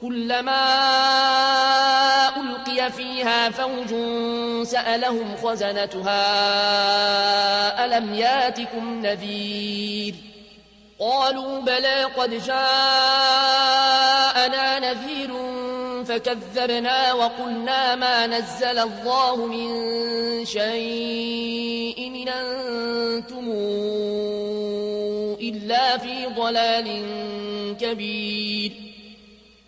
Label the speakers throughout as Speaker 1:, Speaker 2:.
Speaker 1: كلما ألقي فيها فوج سألهم خزنتها ألم ياتكم نذير؟ قالوا بلى قد جاءنا نذير فكذبنا وقلنا ما نزل الله من شيء إن أنتم إلا في ضلال كبير.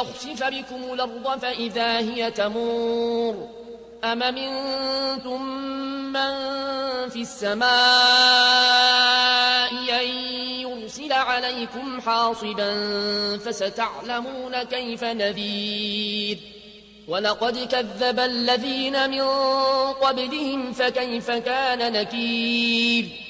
Speaker 1: يخسف بكم الأرض فإذا هي تمور. أم منتم من في السماء أن يرسل عليكم حاصبا فستعلمون كيف نذير. ولقد كذب الذين من قبلهم فكيف كان نكير.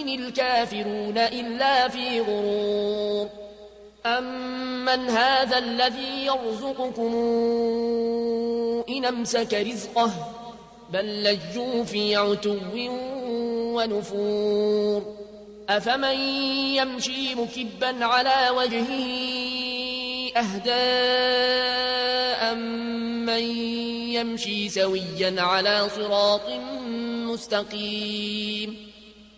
Speaker 1: إن الكافرون إلا في غرور. أمن هذا الذي يرزقكم إن أمسك رزقه بل لجوا في عتو ونفور. أفمن يمشي مكبا على وجهه أهداء من يمشي سويا على صراط مستقيم.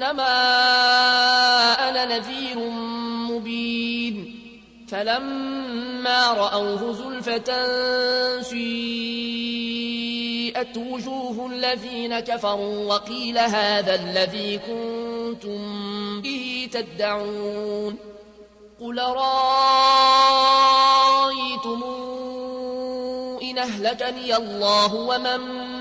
Speaker 1: وإنما أنا نذير مبين. فلما رأوه زلفة سيئت وجوه الذين كفروا وقيل هذا الذي كنتم به تدعون. قل رأيتم إن أهلكني الله ومن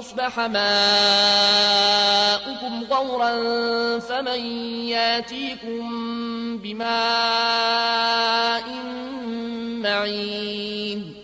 Speaker 1: أصبح ماؤكم غورا فمن ياتيكم بماء معين.